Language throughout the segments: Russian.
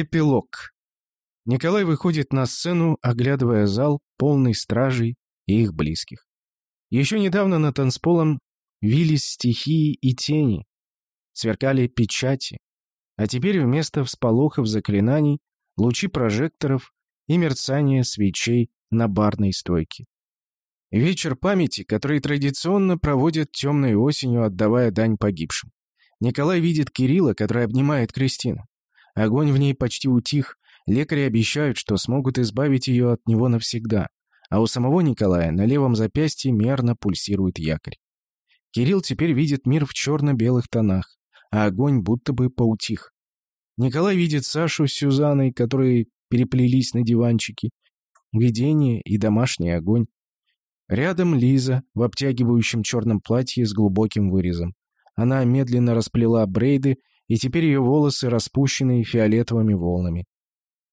Эпилог. Николай выходит на сцену, оглядывая зал, полный стражей и их близких. Еще недавно над танцполом вились стихии и тени, сверкали печати, а теперь вместо всполохов заклинаний лучи прожекторов и мерцание свечей на барной стойке. Вечер памяти, который традиционно проводят темной осенью, отдавая дань погибшим. Николай видит Кирилла, который обнимает Кристину. Огонь в ней почти утих, лекари обещают, что смогут избавить ее от него навсегда, а у самого Николая на левом запястье мерно пульсирует якорь. Кирилл теперь видит мир в черно-белых тонах, а огонь будто бы поутих. Николай видит Сашу с Сюзанной, которые переплелись на диванчике, видение и домашний огонь. Рядом Лиза в обтягивающем черном платье с глубоким вырезом. Она медленно расплела брейды и теперь ее волосы распущены фиолетовыми волнами.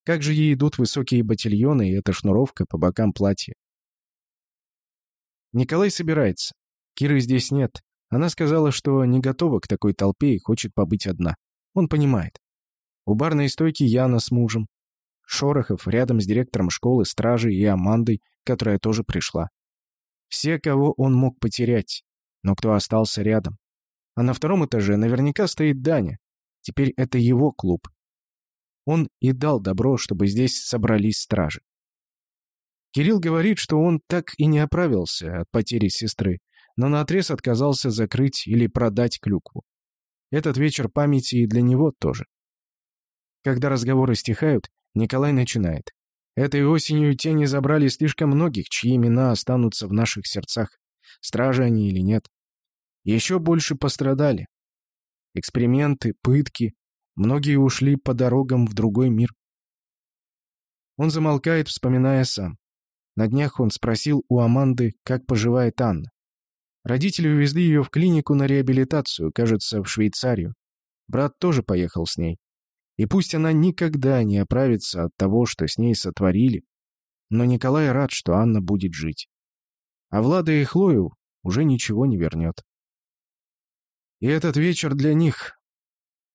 Как же ей идут высокие ботильоны и эта шнуровка по бокам платья. Николай собирается. Киры здесь нет. Она сказала, что не готова к такой толпе и хочет побыть одна. Он понимает. У барной стойки Яна с мужем. Шорохов рядом с директором школы, стражей и Амандой, которая тоже пришла. Все, кого он мог потерять, но кто остался рядом. А на втором этаже наверняка стоит Даня, Теперь это его клуб. Он и дал добро, чтобы здесь собрались стражи. Кирилл говорит, что он так и не оправился от потери сестры, но наотрез отказался закрыть или продать клюкву. Этот вечер памяти и для него тоже. Когда разговоры стихают, Николай начинает. Этой осенью тени забрали слишком многих, чьи имена останутся в наших сердцах, стражи они или нет. Еще больше пострадали. Эксперименты, пытки. Многие ушли по дорогам в другой мир. Он замолкает, вспоминая сам. На днях он спросил у Аманды, как поживает Анна. Родители увезли ее в клинику на реабилитацию, кажется, в Швейцарию. Брат тоже поехал с ней. И пусть она никогда не оправится от того, что с ней сотворили, но Николай рад, что Анна будет жить. А Влада и Хлою уже ничего не вернет. И этот вечер для них.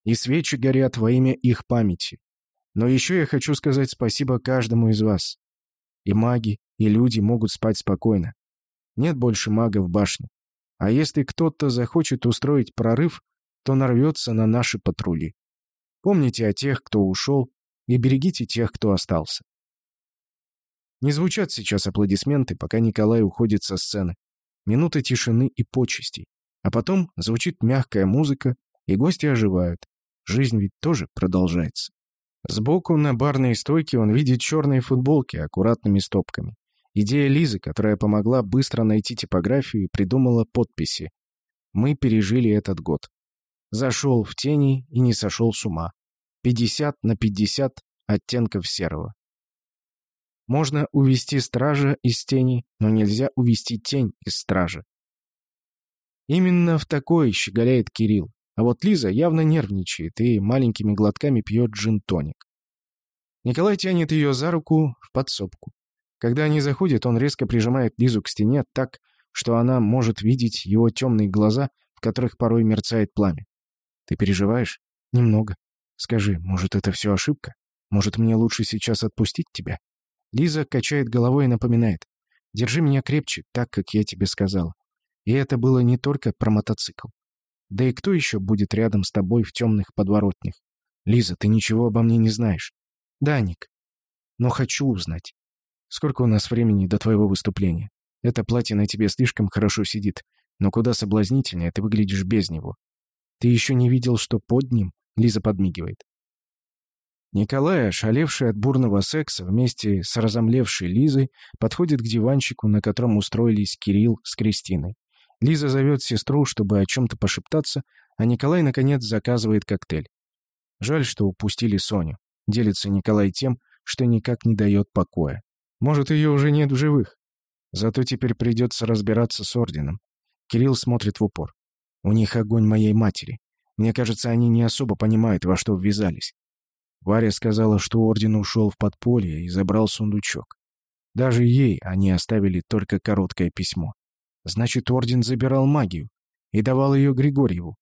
И свечи горят во имя их памяти. Но еще я хочу сказать спасибо каждому из вас. И маги, и люди могут спать спокойно. Нет больше мага в башне. А если кто-то захочет устроить прорыв, то нарвется на наши патрули. Помните о тех, кто ушел, и берегите тех, кто остался. Не звучат сейчас аплодисменты, пока Николай уходит со сцены. Минута тишины и почестей. А потом звучит мягкая музыка, и гости оживают. Жизнь ведь тоже продолжается. Сбоку на барной стойке он видит черные футболки аккуратными стопками. Идея Лизы, которая помогла быстро найти типографию и придумала подписи. Мы пережили этот год. Зашел в тени и не сошел с ума. 50 на 50 оттенков серого. Можно увести стража из тени, но нельзя увести тень из стража. Именно в такой щеголяет Кирилл. А вот Лиза явно нервничает и маленькими глотками пьет джин-тоник. Николай тянет ее за руку в подсобку. Когда они заходят, он резко прижимает Лизу к стене так, что она может видеть его темные глаза, в которых порой мерцает пламя. «Ты переживаешь?» «Немного. Скажи, может, это все ошибка? Может, мне лучше сейчас отпустить тебя?» Лиза качает головой и напоминает. «Держи меня крепче, так, как я тебе сказала. И это было не только про мотоцикл. Да и кто еще будет рядом с тобой в темных подворотнях? Лиза, ты ничего обо мне не знаешь. Да, Ник. Но хочу узнать. Сколько у нас времени до твоего выступления? Это платье на тебе слишком хорошо сидит, но куда соблазнительнее ты выглядишь без него. Ты еще не видел, что под ним? Лиза подмигивает. Николай, ошалевший от бурного секса вместе с разомлевшей Лизой, подходит к диванчику, на котором устроились Кирилл с Кристиной. Лиза зовет сестру, чтобы о чем-то пошептаться, а Николай, наконец, заказывает коктейль. Жаль, что упустили Соню. Делится Николай тем, что никак не дает покоя. Может, ее уже нет в живых. Зато теперь придется разбираться с орденом. Кирилл смотрит в упор. У них огонь моей матери. Мне кажется, они не особо понимают, во что ввязались. Варя сказала, что орден ушел в подполье и забрал сундучок. Даже ей они оставили только короткое письмо. Значит, Орден забирал магию и давал ее Григорьеву.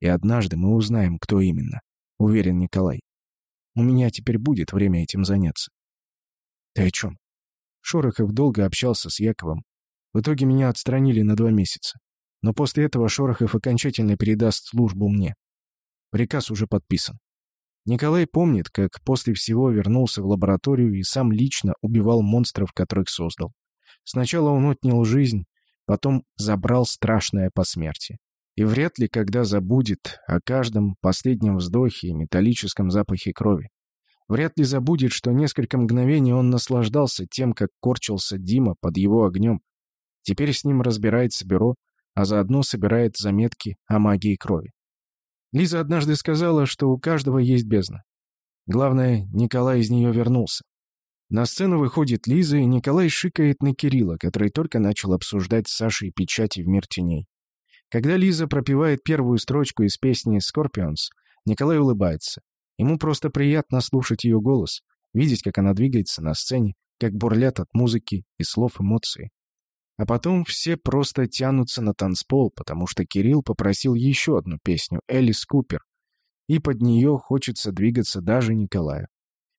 И однажды мы узнаем, кто именно, уверен Николай. у меня теперь будет время этим заняться. Ты о чем? Шорохов долго общался с Яковом. В итоге меня отстранили на два месяца. Но после этого Шорохов окончательно передаст службу мне. Приказ уже подписан. Николай помнит, как после всего вернулся в лабораторию и сам лично убивал монстров, которых создал. Сначала он отнял жизнь, потом забрал страшное посмертие. И вряд ли когда забудет о каждом последнем вздохе и металлическом запахе крови. Вряд ли забудет, что несколько мгновений он наслаждался тем, как корчился Дима под его огнем. Теперь с ним разбирается бюро, а заодно собирает заметки о магии крови. Лиза однажды сказала, что у каждого есть бездна. Главное, Николай из нее вернулся. На сцену выходит Лиза, и Николай шикает на Кирилла, который только начал обсуждать с Сашей печати в мир теней. Когда Лиза пропевает первую строчку из песни «Scorpions», Николай улыбается. Ему просто приятно слушать ее голос, видеть, как она двигается на сцене, как бурлят от музыки и слов эмоции. А потом все просто тянутся на танцпол, потому что Кирилл попросил еще одну песню «Элис Купер», и под нее хочется двигаться даже Николаю.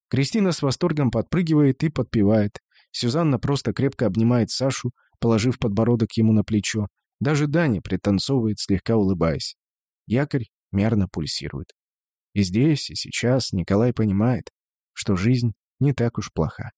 Кристина с восторгом подпрыгивает и подпевает. Сюзанна просто крепко обнимает Сашу, положив подбородок ему на плечо. Даже Даня пританцовывает, слегка улыбаясь. Якорь мерно пульсирует. И здесь, и сейчас Николай понимает, что жизнь не так уж плоха.